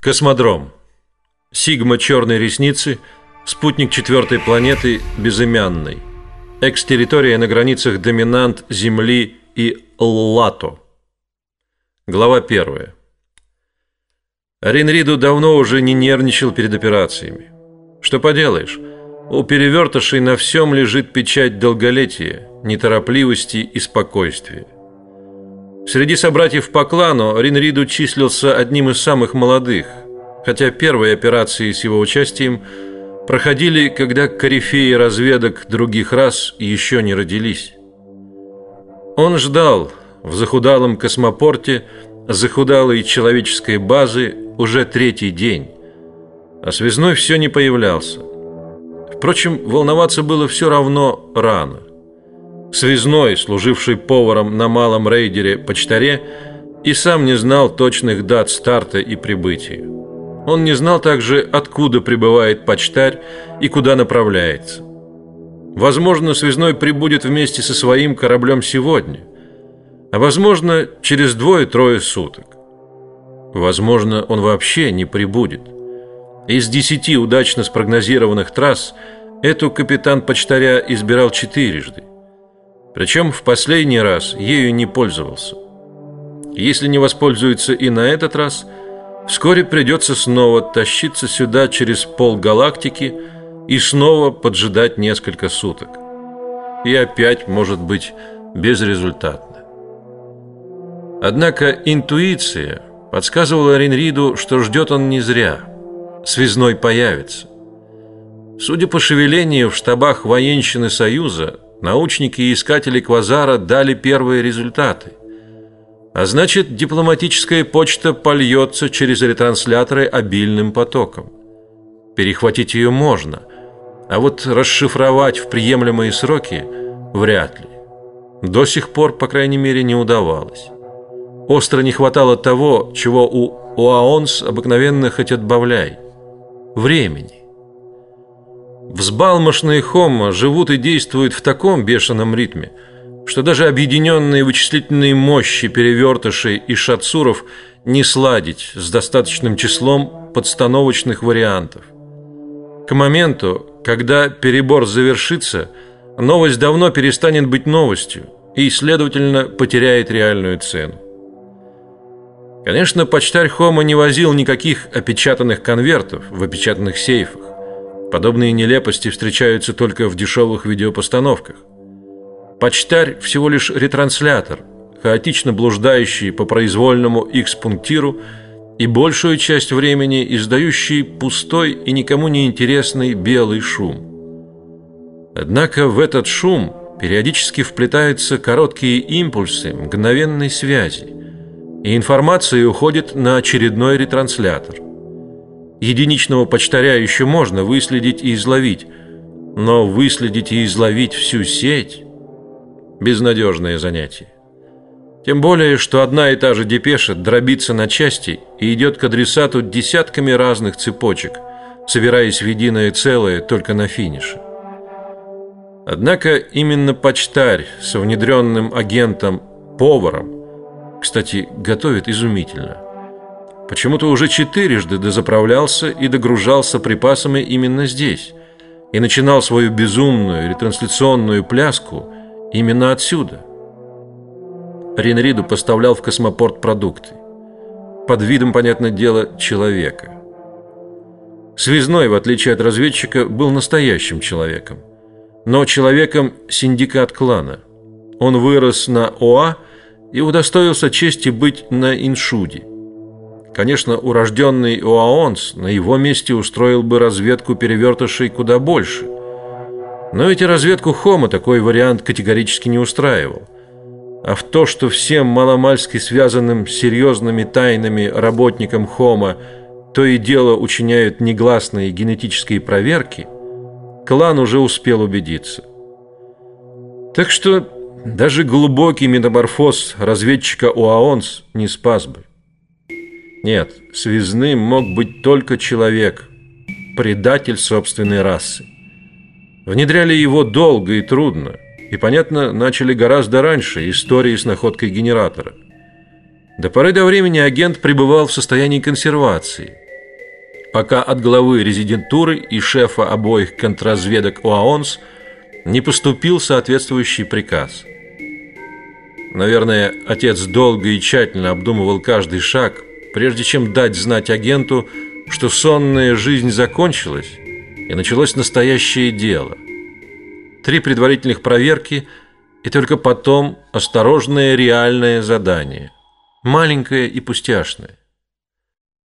Космодром. Сигма черной ресницы, спутник четвертой планеты безымянной. Экс-территория на границах доминант Земли и Ллато. Глава первая. Ринриду давно уже не нервничал перед операциями. Что поделаешь, у перевертышей на всем лежит печать долголетия, неторопливости и спокойствия. Среди собратьев по клану Ринриду числился одним из самых молодых, хотя первые операции с его участием проходили, когда корифеи разведок других рас еще не родились. Он ждал в захудалом космопорте захудалой человеческой базы уже третий день, а связной все не появлялся. Впрочем, волноваться было все равно рано. Связной, служивший поваром на малом рейдере почтаре, и сам не знал точных дат старта и прибытия. Он не знал также, откуда прибывает почтарь и куда направляется. Возможно, связной прибудет вместе со своим кораблем сегодня, а возможно, через двое-трое суток. Возможно, он вообще не прибудет. Из десяти удачно спрогнозированных трасс эту капитан почтаря избирал четырежды. Причем в последний раз ею не пользовался. Если не воспользуется и на этот раз, вскоре придется снова тащиться сюда через пол галактики и снова поджидать несколько суток. И опять, может быть, безрезультатно. Однако интуиция подсказывала Ринриду, что ждет он не зря. Связной появится. Судя по шевелению в штабах военщины Союза, научники и искатели квазара дали первые результаты. А значит, дипломатическая почта польется через ретрансляторы обильным потоком. Перехватить ее можно, а вот расшифровать в приемлемые сроки вряд ли. До сих пор, по крайней мере, не удавалось. Остро не хватало того, чего у Уаонс обыкновенно хоть отбавляй времени. Взбалмошные хомо живут и действуют в таком бешеном ритме, что даже объединенные вычислительные мощи перевертышей и шатсуров не сладить с достаточным числом подстановочных вариантов. К моменту, когда перебор завершится, новость давно перестанет быть новостью и, следовательно, потеряет реальную цену. Конечно, почтарь Хома не возил никаких опечатанных конвертов в опечатанных сейфах. Подобные нелепости встречаются только в дешевых видеопостановках. Почтарь всего лишь ретранслятор, хаотично блуждающий по произвольному X-пунктиру и большую часть времени издающий пустой и никому не интересный белый шум. Однако в этот шум периодически вплетаются короткие импульсы мгновенной связи, и информация уходит на очередной ретранслятор. Единичного почтаря еще можно выследить и изловить, но выследить и изловить всю сеть безнадежное занятие. Тем более, что одна и та же депеша дробится на части и идет к адресату десятками разных цепочек, собираясь в единое целое только на финише. Однако именно почтарь со внедренным агентом поваром, кстати, готовит изумительно. Почему-то уже четырежды дозаправлялся и догружался припасами именно здесь и начинал свою безумную ретрансляционную пляску именно отсюда. Ринриду поставлял в космопорт продукты под видом, понятное дело, человека. Связной, в отличие от разведчика, был настоящим человеком, но человеком синдикат клана. Он вырос на ОА и удостоился чести быть на Иншуде. Конечно, урожденный Уаонс на его месте устроил бы разведку перевертышей куда больше. Но ведь и разведку Хома такой вариант категорически не устраивал. А в то, что всем маломальски связанным серьезными тайнами работникам Хома то и дело учиняют негласные генетические проверки, клан уже успел убедиться. Так что даже глубокий метаморфоз разведчика Уаонс не спас бы. Нет, связным мог быть только человек, предатель собственной расы. Внедряли его долго и трудно, и понятно, начали гораздо раньше истории с находкой генератора. До поры до времени агент пребывал в состоянии консервации, пока от главы резидентуры и шефа обоих контрразведок ОАОНС не поступил соответствующий приказ. Наверное, отец долго и тщательно обдумывал каждый шаг, прежде чем дать знать агенту, что сонная жизнь закончилась и началось настоящее дело. Три предварительных проверки и только потом осторожное реальное задание, маленькое и пустяшное.